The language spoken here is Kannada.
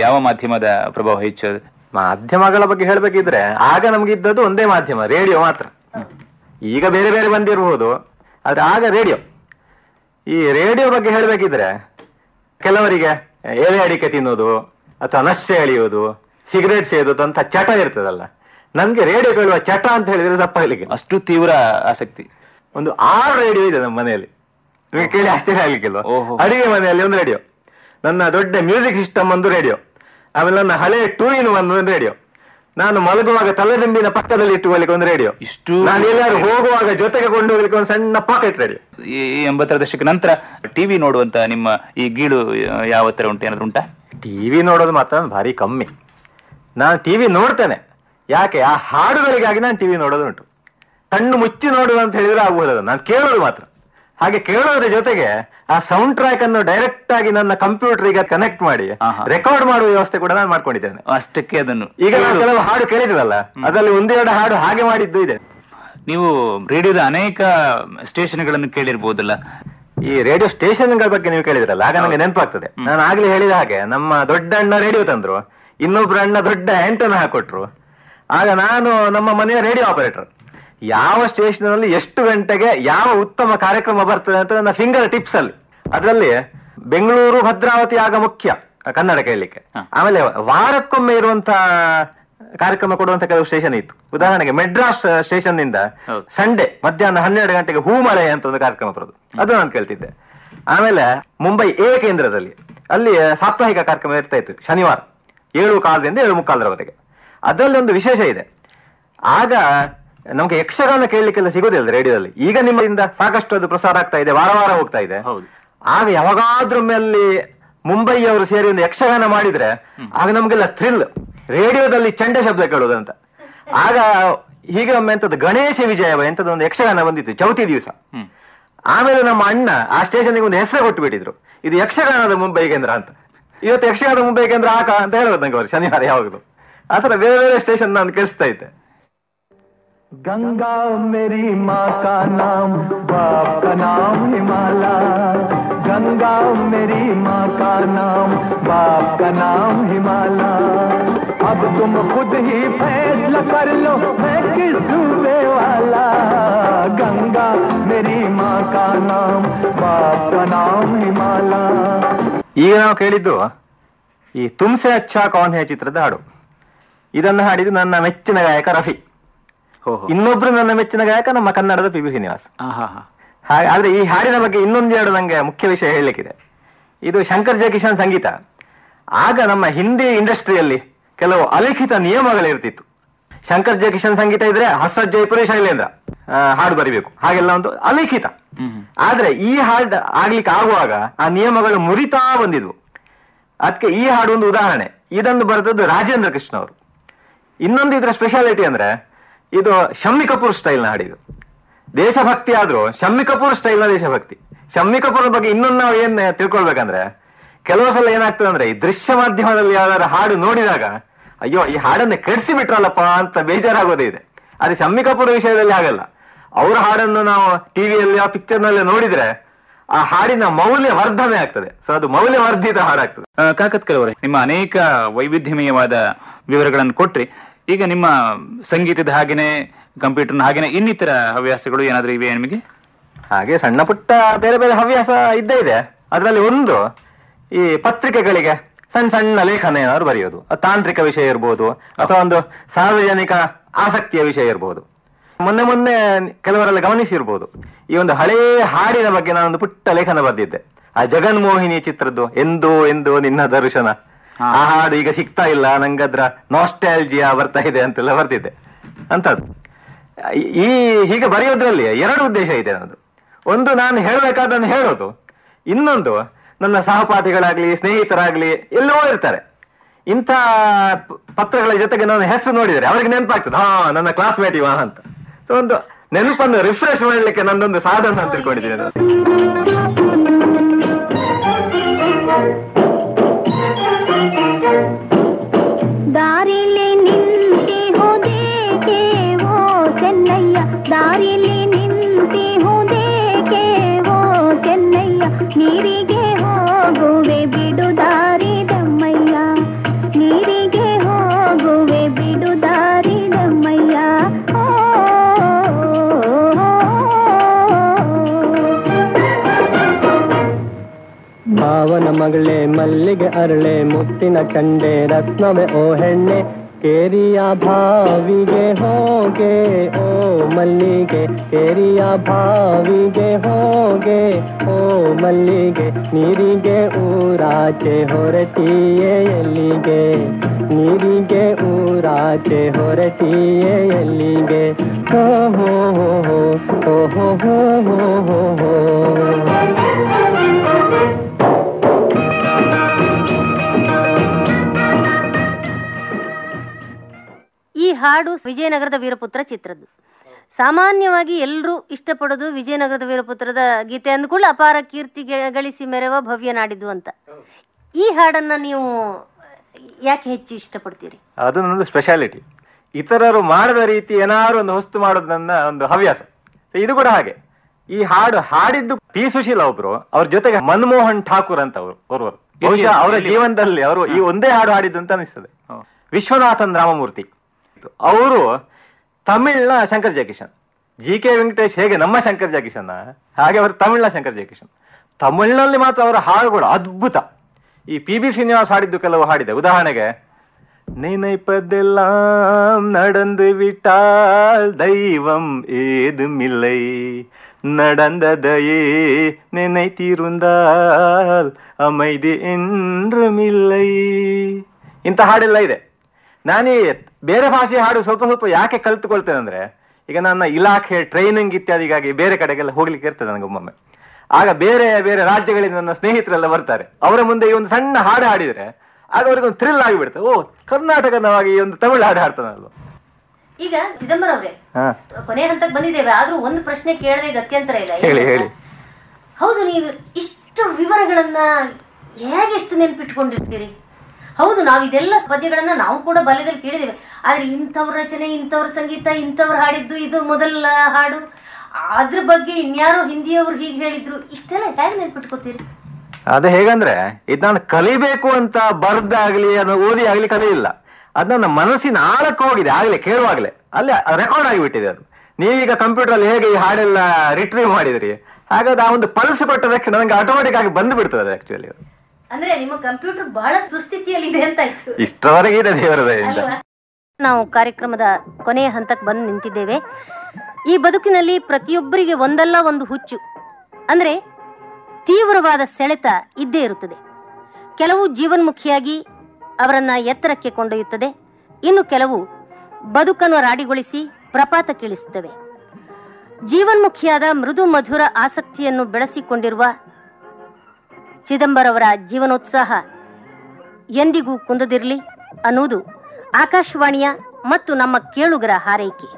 ಯಾವ ಮಾಧ್ಯಮದ ಪ್ರಭಾವ ಹೆಚ್ಚು? ಮಾಧ್ಯಮಗಳ ಬಗ್ಗೆ ಹೇಳಬೇಕಿದ್ರೆ ಆಗ ನಮ್ಗೆ ಇದ್ದದ್ದು ಒಂದೇ ಮಾಧ್ಯಮ ರೇಡಿಯೋ ಮಾತ್ರ. ಈಗ ಬೇರೆ ಬೇರೆ ಬಂದಿರಬಹುದು ಆದ್ರೆ ಆಗ ರೇಡಿಯೋ. ಈ ರೇಡಿಯೋ ಬಗ್ಗೆ ಹೇಳಬೇಕಿದ್ರೆ ಕೆಲವರಿಗೆ ಎಲೆ ಅಡಿಕೆ ತಿನ್ನೋದು ಅಥವಾ ನಶೆ ಎಳೆಯೋದು ಸಿಗರೇಟ್ ಸೇದೋದು ಅಂತ ಚಟ ಇರ್ತದಲ್ಲ. ನಮ್ಗೆ ರೇಡಿಯೋ ಕೇಳುವ ಚಟ ಅಂತ ಹೇಳಿದ್ರೆ ತಪ್ಪಾಗಲಿಕ್ಕೆ. ಅಷ್ಟು ತೀವ್ರ ಆಸಕ್ತಿ. ಒಂದು ಆರು ರೇಡಿಯೋ ಇದೆ ನಮ್ಮ ಮನೆಯಲ್ಲಿ. ನಿಮಗೆ ಕೇಳಿ ಅಷ್ಟೇ ಆಗ್ಲಿಕ್ಕಿಲ್ಲ. ಅಡಿಗೆ ಮನೆಯಲ್ಲಿ ಒಂದು ರೇಡಿಯೋ. ನನ್ನ ದೊಡ್ಡ ಮ್ಯೂಸಿಕ್ ಸಿಸ್ಟಮ್ ಒಂದು ರೇಡಿಯೋ. ಆಮೇಲೆ ನನ್ನ ಹಳೆ ಟೂ ಇನ್ ಒನ್ ಒಂದು ರೇಡಿಯೋ ನಾನು ಮಲಗುವಾಗ ತಲೆದಿಂಬಿನ ಪಕ್ಕದಲ್ಲಿ ಇಟ್ಟುಕೊಳ್ಳಿಕ್ಕೆ ಒಂದು ರೇಡಿಯೋ ಇಷ್ಟು ನಾನು ಎಲ್ಲಾರು ಹೋಗುವಾಗ ಜೊತೆಗೆ ಕೊಂಡು ಹೋಗ್ಲಿಕ್ಕೆ ಒಂದು ಸಣ್ಣ ಪಾಕೆಟ್ ರೇಡಿಯೋ ಈ ಎಂಬತ್ತರ ದಶಕ ನಂತರ ಟಿವಿ ನೋಡುವಂತ ನಿಮ್ಮ ಈ ಗೀಳು ಯಾವ ತರ ಉಂಟು? ಏನಾದ್ರು ಉಂಟಾ? ಟಿವಿ ನೋಡೋದು ಮಾತ್ರ ಭಾರಿ ಕಮ್ಮಿ. ನಾನು ಟಿವಿ ನೋಡ್ತೇನೆ. ಯಾಕೆ? ಆ ಹಾಡುಗಳಿಗಾಗಿ ನಾನು ಟಿವಿ ನೋಡೋದು ಉಂಟು. ಕಣ್ಣು ಮುಚ್ಚಿ ನೋಡುದು ಅಂತ ಹೇಳಿದ್ರೆ ಆಗುವುದಲ್ಲ. ನಾನು ಕೇಳೋದು ಮಾತ್ರ. ಹಾಗೆ ಕೇಳೋದ್ರ ಜೊತೆಗೆ ಆ ಸೌಂಡ್ ಟ್ರ್ಯಾಕ್ ಅನ್ನು ಡೈರೆಕ್ಟ್ ಆಗಿ ನನ್ನ ಕಂಪ್ಯೂಟರ್ ಈಗ ಕನೆಕ್ಟ್ ಮಾಡಿ ರೆಕಾರ್ಡ್ ಮಾಡುವ ವ್ಯವಸ್ಥೆ ಕೂಡ ನಾನು ಮಾಡ್ಕೊಂಡಿದ್ದೇನೆ. ಅಷ್ಟಕ್ಕೆ ಅದನ್ನು. ಈಗ ನಾವು ಕೆಲವು ಹಾಡು ಕೇಳಿದ್ವಲ್ಲ ಅದರಲ್ಲಿ ಒಂದೆರಡು ಹಾಡು ಹಾಗೆ ಮಾಡಿದ್ದು ಇದೆ. ನೀವು ರೇಡಿಯೋದ ಅನೇಕ ಸ್ಟೇಷನ್ಗಳನ್ನು ಕೇಳಿರ್ಬೋದಲ್ಲ. ಈ ರೇಡಿಯೋ ಸ್ಟೇಷನ್ಗಳ ಬಗ್ಗೆ ನೀವು ಕೇಳಿದ್ರಲ್ಲ ಆಗ ನನಗೆ ನೆನಪಾಗ್ತದೆ. ನಾನು ಆಗ್ಲೇ ಹೇಳಿದ ಹಾಗೆ ನಮ್ಮ ದೊಡ್ಡ ಅಣ್ಣ ರೇಡಿಯೋ ತಂದ್ರು ಇನ್ನೊಬ್ರು ಅಣ್ಣ ದೊಡ್ಡ ಆಂಟನ ಹಾಕೊಟ್ರು. ಆಗ ನಾನು ನಮ್ಮ ಮನೆಯ ರೇಡಿಯೋ ಆಪರೇಟರ್ ಯಾವ ಸ್ಟೇಷನ್ನಲ್ಲಿ ಎಷ್ಟು ಗಂಟೆಗೆ ಯಾವ ಉತ್ತಮ ಕಾರ್ಯಕ್ರಮ ಬರ್ತದೆ ಅಂತ ನನ್ನ ಫಿಂಗರ್ ಟಿಪ್ಸ್ ಅಲ್ಲಿ ಅದರಲ್ಲಿ ಬೆಂಗಳೂರು ಭದ್ರಾವತಿ ಆಗ ಮುಖ್ಯ ಕನ್ನಡ ಕೇಳಲಿಕ್ಕೆ. ಆಮೇಲೆ ವಾರಕ್ಕೊಮ್ಮೆ ಇರುವಂತ ಕಾರ್ಯಕ್ರಮ ಕೊಡುವಂತ ಕೆಲವು ಸ್ಟೇಷನ್ ಇತ್ತು. ಉದಾಹರಣೆಗೆ ಮೆಡ್ರಾಸ್ ಸ್ಟೇಷನ್ನಿಂದ ಸಂಡೆ ಸಂಡೇ ಮಧ್ಯಾಹ್ನ ಹನ್ನೆರಡು ಗಂಟೆಗೆ ಹೂಮಳೆ ಅಂತ ಒಂದು ಕಾರ್ಯಕ್ರಮ ಬರೋದು. ಅದು ನಾನು ಕೇಳ್ತಿದ್ದೆ. ಆಮೇಲೆ ಮುಂಬೈ ಎ ಕೇಂದ್ರದಲ್ಲಿ ಅಲ್ಲಿ ಸಾಪ್ತಾಹಿಕ ಕಾರ್ಯಕ್ರಮ ಇರ್ತಾ ಇತ್ತು ಶನಿವಾರ ಏಳು ಕಾಲದಿಂದ ಏಳು ಮುಕ್ಕಾಲರವರೆಗೆ. ಅದರಲ್ಲಿ ಒಂದು ವಿಶೇಷ ಇದೆ. ಆಗ ನಮ್ಗೆ ಯಕ್ಷಗಾನ ಕೇಳಲಿಕ್ಕೆಲ್ಲ ಸಿಗೋದಿಲ್ಲ ರೇಡಿಯೋದಲ್ಲಿ. ಈಗ ನಿಮ್ಮಿಂದ ಸಾಕಷ್ಟು ಅದು ಪ್ರಸಾರ ಆಗ್ತಾ ಇದೆ ವಾರ ವಾರ ಹೋಗ್ತಾ ಇದೆ. ಆಗ ಮೇಲೆ ಮುಂಬೈ ಮುಂಬೈಯವರು ಸೇರಿ ಒಂದು ಯಕ್ಷಗಾನ ಮಾಡಿದ್ರೆ ಆಗ ನಮ್ಗೆಲ್ಲ ಥ್ರಿಲ್ ರೇಡಿಯೋದಲ್ಲಿ ಚಂಡ ಶಬ್ದ ಕೇಳೋದಂತ. ಆಗ ಹೀಗೆ ಒಮ್ಮೆ ಎಂತದ್ದು ಗಣೇಶ ವಿಜಯವ ಎಂತದ್ದು ಒಂದು ಯಕ್ಷಗಾನ ಬಂದಿತ್ತು ಚೌತಿ ದಿವಸ. ಆಮೇಲೆ ನಮ್ಮ ಅಣ್ಣ ಆ ಸ್ಟೇಷನ್ಗೆ ಒಂದು ಹೆಸರು ಕೊಟ್ಟು ಬಿಟ್ಟಿದ್ರು ಇದು ಯಕ್ಷಗಾನದ ಮುಂಬೈ ಕೇಂದ್ರ ಅಂತ. ಇವತ್ತು ಯಕ್ಷಗಾನದ ಮುಂಬೈ ಕೇಂದ್ರ ಆಕ ಅಂತ ಹೇಳೋದು ನಂಗೆ ಅವ್ರು ಶನಿವಾರ ಯಾವಾಗಲೂ. ಆತರ ಬೇರೆ ಬೇರೆ ಸ್ಟೇಷನ್ ನಾನು ಕೇಳಿಸ್ತಾ ಇದ್ದೆ. गंगा मेरी माँ का नाम बाप का नाम हिमालय गंगा मेरी माँ का नाम बाप का नाम हिमालय अब तुम खुद ही फैसला कर लो मैं किस सूबे वाला गंगा मेरी माँ का नाम बाप का नाम हिमालय ಈಗ ನಾವು ಕೇಳಿದ್ದು ಈ ತುಮ್ಸೆ ಅಚ್ಚಾ ಕೌನ್ ಹೇ ಚಿತ್ರದ ಹಾಡು ಇದನ್ನು ಹಾಡಿದ್ದು ನನ್ನ ಮೆಚ್ಚಿನ ಗಾಯಕ ರಫಿ ಹೋ ಹೋ ಇನ್ನೊಬ್ರು ನನ್ನ ಮೆಚ್ಚಿನ ಗಾಯಕ ನಮ್ಮ ಕನ್ನಡದ ಪಿ ಬಿ ಶ್ರೀನಿವಾಸ್. ಆದ್ರೆ ಈ ಹಾಡಿನ ಬಗ್ಗೆ ಇನ್ನೊಂದೆರಡು ನಂಗೆ ಮುಖ್ಯ ವಿಷಯ ಹೇಳಲಿಕ್ಕಿದೆ. ಇದು ಶಂಕರ್ ಜಯಕಿಶನ್ ಸಂಗೀತ. ಆಗ ನಮ್ಮ ಹಿಂದಿ ಇಂಡಸ್ಟ್ರಿಯಲ್ಲಿ ಕೆಲವು ಅಲಿಖಿತ ನಿಯಮಗಳಿರ್ತಿತ್ತು. ಶಂಕರ್ ಜಯಕಿಶನ್ ಸಂಗೀತ ಇದ್ರೆ ಹಸ ಜೈಪುರಿ ಶೈಲೇಂದ್ರ ಹಾಡು ಬರಿಬೇಕು. ಹಾಗೆಲ್ಲ ಒಂದು ಅಲಿಖಿತ. ಆದ್ರೆ ಈ ಹಾಡು ಆಗ್ಲಿಕ್ಕೆ ಆಗುವಾಗ ಆ ನಿಯಮಗಳು ಮುರಿತಾ ಬಂದಿದ್ವು. ಅದಕ್ಕೆ ಈ ಹಾಡು ಒಂದು ಉದಾಹರಣೆ. ಇದೊಂದು ಬರೆದದ್ದು ರಾಜೇಂದ್ರ ಕೃಷ್ಣ ಅವರು. ಇನ್ನೊಂದು ಇದರ ಸ್ಪೆಷಾಲಿಟಿ ಅಂದ್ರೆ ಇದು ಶಮ್ಮಿ ಕಪೂರ್ ಸ್ಟೈಲ್ನ ಹಾಡಿದು ದೇಶಭಕ್ತಿ ಆದ್ರೂ ಶಮ್ಮಿ ಕಪೂರ್ ಸ್ಟೈಲ್ನ ದೇಶಭಕ್ತಿ. ಶಮ್ಮಿ ಕಪೂರ್ ಬಗ್ಗೆ ಇನ್ನೊಂದು ನಾವು ಏನ್ ತಿಳ್ಕೊಳ್ಬೇಕಂದ್ರೆ ಕೆಲವು ಸಲ ಏನಾಗ್ತದೆ ಅಂದ್ರೆ ಈ ದೃಶ್ಯ ಮಾಧ್ಯಮದಲ್ಲಿ ಯಾವ್ದಾದ್ರು ಹಾಡು ನೋಡಿದಾಗ, ಅಯ್ಯೋ, ಈ ಹಾಡನ್ನ ಕೆಡಿಸಿ ಬಿಟ್ರಲ್ಲಪ್ಪ ಅಂತ ಬೇಜಾರಾಗೋದೇ ಇದೆ. ಆದ್ರೆ ಶಮ್ಮಿ ಕಪೂರ್ ವಿಷಯದಲ್ಲಿ ಆಗಲ್ಲ ಅವ್ರ ಹಾಡನ್ನು ನಾವು ಟಿವಿಯಲ್ಲಿ ಆ ಪಿಕ್ಚರ್ನಲ್ಲಿ ನೋಡಿದ್ರೆ, ಆ ಹಾಡಿನ ಮೌಲ್ಯ ವರ್ಧನೆ ಆಗ್ತದೆ. ಸೊ ಅದು ಮೌಲ್ಯವರ್ಧಿತ ಹಾಡಾಗ್ತದೆ. ಕಾಕತ್ಕರ್ ಅವರೇ ನಿಮ್ಮ ಅನೇಕ ವೈವಿಧ್ಯಮಯವಾದ ವಿವರಗಳನ್ನು ಕೊಟ್ರಿ. ಈಗ ನಿಮ್ಮ ಸಂಗೀತದ ಹಾಗೇನೆ, ಕಂಪ್ಯೂಟರ್ನ ಹಾಗೇನೆ ಇನ್ನಿತರ ಹವ್ಯಾಸಗಳು ಏನಾದ್ರೂ ಇವೆ ನಿಮಗೆ? ಹಾಗೆ ಸಣ್ಣ ಪುಟ್ಟ ಬೇರೆ ಬೇರೆ ಹವ್ಯಾಸ ಇದ್ದೇ ಇದೆ. ಅದರಲ್ಲಿ ಒಂದು ಈ ಪತ್ರಿಕೆಗಳಿಗೆ ಸಣ್ಣ ಸಣ್ಣ ಲೇಖನ ಏನಾದ್ರು ಬರೆಯೋದು. ತಾಂತ್ರಿಕ ವಿಷಯ ಇರ್ಬೋದು, ಅಥವಾ ಒಂದು ಸಾರ್ವಜನಿಕ ಆಸಕ್ತಿಯ ವಿಷಯ ಇರ್ಬೋದು. ಮೊನ್ನೆ ಮೊನ್ನೆ ಕೆಲವರೆಲ್ಲ ಗಮನಿಸಿರ್ಬೋದು. ಈ ಒಂದು ಹಳೇ ಹಾಡಿನ ಬಗ್ಗೆ ನಾನೊಂದು ಪುಟ್ಟ ಲೇಖನ ಬರೆದಿದ್ದೆ. ಆ ಜಗನ್ಮೋಹಿನಿ ಚಿತ್ರದ್ದು ಎಂದೋ ಎಂದೋ ನಿನ್ನ ದರ್ಶನ. ಆ ಹಾಡು ಈಗ ಸಿಗ್ತಾ ಇಲ್ಲ, ನಂಗದ್ರ ನಾಸ್ಟ್ಯಾಲ್ಜಿಯಾ ಬರ್ತಾ ಇದೆ ಅಂತೆಲ್ಲ ಬರ್ತಿದ್ದೆ ಅಂತದ್ದು ಈ ಹೀಗೆ ಬರೆಯೋದ್ರಲ್ಲಿ ಎರಡು ಉದ್ದೇಶ ಇದೆ ಅನ್ನೋದು. ಒಂದು ನಾನು ಹೇಳಬೇಕಾದನ್ನು ಹೇಳೋದು. ಇನ್ನೊಂದು, ನನ್ನ ಸಹಪಾಠಿಗಳಾಗ್ಲಿ, ಸ್ನೇಹಿತರಾಗ್ಲಿ ಎಲ್ಲೋ ಇರ್ತಾರೆ. ಇಂಥ ಪತ್ರಗಳ ಜೊತೆಗೆ ನನ್ನ ಹೆಸರು ನೋಡಿದರೆ ಅವ್ರಿಗೆ ನೆನಪಾಗ್ತದೆ. ಹಾ, ನನ್ನ ಕ್ಲಾಸ್ಮೇಟ್ ಇವ ಅಂತ. ಸೊ ಒಂದು ನೆನಪನ್ನು ರಿಫ್ರೆಶ್ ಮಾಡ್ಲಿಕ್ಕೆ ನಂದೊಂದು ಸಾಧನ ಅಂತ ತಿಳ್ಕೊಂಡಿದ್ದೀನಿ. ಮಲ್ಲಿಗೆ ಅರಳೆ, ಮುತ್ತಿನ ಕಂಡೆ, ರತ್ನವೇ ಓ ಹೆಣ್ಣೆ, ಕೇರಿಯ ಭಾವಿಗೆ ಹೋಗೆ, ಓ ಮಲ್ಲಿಗೆ, ಕೇರಿಯ ಭಾವಿಗೆ ಹೋಗೆ, ಓ ಮಲ್ಲಿಗೆ, ನೀರಿಗೆ ಊರಾಚೆ ಹೊರಟಿಯೇ ಎಲ್ಲಿಗೆ? ನೀರಿಗೆ ಊರಾಚೆ ಹೊರಟಿಯೇ ಎಲ್ಲಿಗೆ? ಹೋ ಹೋ ಹೋ ಹೋ ಹೋ ಹೋ ಹೋ ಹೋ. ಹಾಡು ವಿಜಯನಗರದ ವೀರಪುತ್ರ ಚಿತ್ರದ್ದು. ಸಾಮಾನ್ಯವಾಗಿ ಎಲ್ಲರೂ ಇಷ್ಟಪಡೋದು ವಿಜಯನಗರದ ವೀರಪುತ್ರದ ಗೀತೆ ಅಂದ್ಕೂಡ ಅಪಾರ ಕೀರ್ತಿ ಗಳಿಸಿ ಮೆರವ ಭವ್ಯ ನಾಡಿದ್ದು ಅಂತ. ಈ ಹಾಡನ್ನ ನೀವು ಯಾಕೆ ಹೆಚ್ಚು ಇಷ್ಟಪಡ್ತೀರಿ? ಅದು ನನ್ನದು ಸ್ಪೆಷಾಲಿಟಿ ಇತರರು ಮಾಡದ ರೀತಿ ಏನಾದ್ರು ಒಂದು ವಸ್ತು ಮಾಡೋದು ನನ್ನ ಒಂದು ಹವ್ಯಾಸ. ಇದು ಕೂಡ ಹಾಗೆ. ಈ ಹಾಡು ಹಾಡಿದ್ದು ಪಿ. ಸುಶೀಲ ಒಬ್ರು ಅವ್ರ ಜೊತೆಗೆ ಮನಮೋಹನ್ ಠಾಕೂರ್ ಅಂತ ಅವರು ಓರ್ವರು. ಬಹುಶಃ ಅವರ ಜೀವನದಲ್ಲಿ ಅವರು ಈ ಒಂದೇ ಹಾಡು ಹಾಡಿದ್ದು ಅಂತ ಅನಿಸ್ತದೆ. ವಿಶ್ವನಾಥನ್ ರಾಮಮೂರ್ತಿ. ಅವರು ತಮಿಳ್ನ ಶಂಕರ್ ಜಯಕಿಶನ್ ಜಿ ಕೆ ವೆಂಕಟೇಶ್ ಹೇಗೆ ನಮ್ಮ ಶಂಕರ್ ಜಯಕಿಶನ್ ಹಾಗೆ ಅವರು ತಮಿಳ್ನ ಶಂಕರ್ ಜಯಕಿಶನ್ ತಮಿಳ್ನಲ್ಲಿ ಮಾತ್ರ ಅವರ ಹಾಡುಗಳು ಅದ್ಭುತ ಈ ಪಿ ಬಿ ಶ್ರೀನಿವಾಸ್ ಹಾಡಿದ್ದು ಕೆಲವು ಹಾಡಿದೆ ಉದಾಹರಣೆಗೆ நினைப்பதெல்லாம் நடந்து விட்டால் தெய்வம் ஏதுமில்லை நடந்ததையே நினைத்திருந்தால் அமைதி என்றுமில்லை ಇಂಥ ಹಾಡೆಲ್ಲ ಇದೆ ನಾನೀ ಬೇರೆ ಭಾಷೆ ಹಾಡು ಸ್ವಲ್ಪ ಸ್ವಲ್ಪ ಯಾಕೆ ಕಲ್ತುಕೊಳ್ತೇನೆ ಅಂದ್ರೆ ಈಗ ನನ್ನ ಇಲಾಖೆ ಟ್ರೈನಿಂಗ್ ಇತ್ಯಾದಿಗಾಗಿ ಬೇರೆ ಕಡೆಗೆಲ್ಲ ಹೋಗ್ಲಿಕ್ಕೆ ಇರ್ತದೆ ನನಗೆ ಒಮ್ಮೊಮ್ಮೆ ಆಗ ಬೇರೆ ಬೇರೆ ರಾಜ್ಯಗಳಿಂದ ನನ್ನ ಸ್ನೇಹಿತರೆಲ್ಲ ಬರ್ತಾರೆ. ಅವರ ಮುಂದೆ ಈ ಒಂದು ಸಣ್ಣ ಹಾಡು ಹಾಡಿದ್ರೆ ಆಗ ಅವ್ರಿಗೊಂದು ಥ್ರಿಲ್ ಆಗಿಬಿಡುತ್ತೆ ಓ ಕರ್ನಾಟಕದವಾಗಿ ಈ ಒಂದು ತಮಿಳು ಹಾಡು ಹಾಡ್ತಾನಲ್ವ ಈಗ ಚಿದಂಬರ ಅವರೇ ಕೊನೆ ಹಂತಕ್ಕೆ ಬಂದಿದ್ದೇವೆ. ಆದ್ರೂ ಒಂದು ಪ್ರಶ್ನೆ ಕೇಳದೆ ಗತ್ಯಂತರ ಇಲ್ಲ. ಹೇಳಿ, ಹೇಳಿ. ಹೌದು ನೀವು ಇಷ್ಟು ವಿವರಗಳನ್ನ ಹೇಗೆ ಎಷ್ಟು ನೆನ್ಪಿಟ್ಕೊಂಡಿರ್ತೀರಿ? ಹೌದು, ನಾವು ಇದೆಲ್ಲ ಪದ್ಯಗಳನ್ನ ನಾವು ಕೂಡ ಬಾಲ್ಯದಲ್ಲಿ ಕೇಳಿದ್ದೇವೆ. ಆದ್ರೆ ಇಂಥವ್ರ ರಚನೆ, ಇಂಥವ್ರ ಸಂಗೀತ, ಇಂಥವ್ರ ಹಾಡಿದ್ದು ಇದು ಮೊದಲ ಹಾಡು. ಅದ್ರ ಬಗ್ಗೆ ಇನ್ಯಾರೋ ಹಿಂದಿಯವ್ರು ಹೀಗೆ ಹೇಳಿದ್ರು. ಇಷ್ಟೆಲ್ಲ ಟೈಮ್ ನೆನ್ಪಿಟ್ಕೋತೀರಿ? ಅದು ಹೇಗಂದ್ರೆ, ಇದು ನಾನು ಕಲಿಬೇಕು ಅಂತ ಬರ್ದಾಗ್ಲಿ ಅದು ಓದಿ ಆಗ್ಲಿ ಕಲಿಯಿಲ್ಲ ಅದು ನನ್ನ ಮನಸ್ಸಿನ ಆಳಕ್ಕೆ ಹೋಗಿದೆ, ಆಗ್ಲೇ, ಕೇಳುವಾಗ್ಲೇ. ಅಲ್ಲೇ ರೆಕಾರ್ಡ್ ಆಗಿಬಿಟ್ಟಿದೆ ಅದು. ನೀವೀಗ ಕಂಪ್ಯೂಟರ್ ಅಲ್ಲಿ ಹೇಗೆ ಈ ಹಾಡೆಲ್ಲ ರಿಟ್ರೀವ್ ಮಾಡಿದ್ರಿ? ಹಾಗಾದ್ರೆ ಆ ಒಂದು ಪಲ್ಸ್ ಕೊಟ್ಟದಕ್ಕೆ ನನಗೆ ಆಟೋಮೆಟಿಕ್ ಆಗಿ ಬಂದು ಬಿಡ್ತದೆ ಆಕ್ಚುಲಿ ಅಂದ್ರೆ ನಿಮ್ಮ ಕಂಪ್ಯೂಟರ್ ಬಹಳ ಸುಸ್ಥಿತಿಯಲ್ಲಿದೆ ಅಂತ ಆಯ್ತು. ಇಷ್ಟವರೆಗೆ ಇದೆ ದೇವರ ನಾವು ಕಾರ್ಯಕ್ರಮದ ಕೊನೆಯ ಹಂತಕ್ಕೆ ಬಂದು ನಿಂತಿದ್ದೇವೆ. ಈ ಬದುಕಿನಲ್ಲಿ ಪ್ರತಿಯೊಬ್ಬರಿಗೆ ಒಂದಲ್ಲ ಒಂದು ಹುಚ್ಚು ಅಂದ್ರೆ ತೀವ್ರವಾದ ಸೆಳೆತ ಇದ್ದೇ ಇರುತ್ತದೆ. ಕೆಲವು ಜೀವನ್ಮುಖಿಯಾಗಿ ಅವರನ್ನ ಎತ್ತರಕ್ಕೆ ಕೊಂಡೊಯ್ಯುತ್ತದೆ. ಇನ್ನು ಕೆಲವು ಬದುಕನ್ನು ರಾಡಿಗೊಳಿಸಿ ಪ್ರಪಾತಕ್ಕಿಳಿಸುತ್ತವೆ ಜೀವನ್ಮುಖಿಯಾದ ಮೃದು ಮಧುರ ಆಸಕ್ತಿಯನ್ನು ಬೆಳೆಸಿಕೊಂಡಿರುವ ಚಿದಂಬರವರ ಜೀವನೋತ್ಸಾಹ ಎಂದಿಗೂ ಕುಂದದಿರಲಿ ಅನ್ನುವುದು ಆಕಾಶವಾಣಿಯ ಮತ್ತು ನಮ್ಮ ಕೇಳುಗರ ಹಾರೈಕೆ.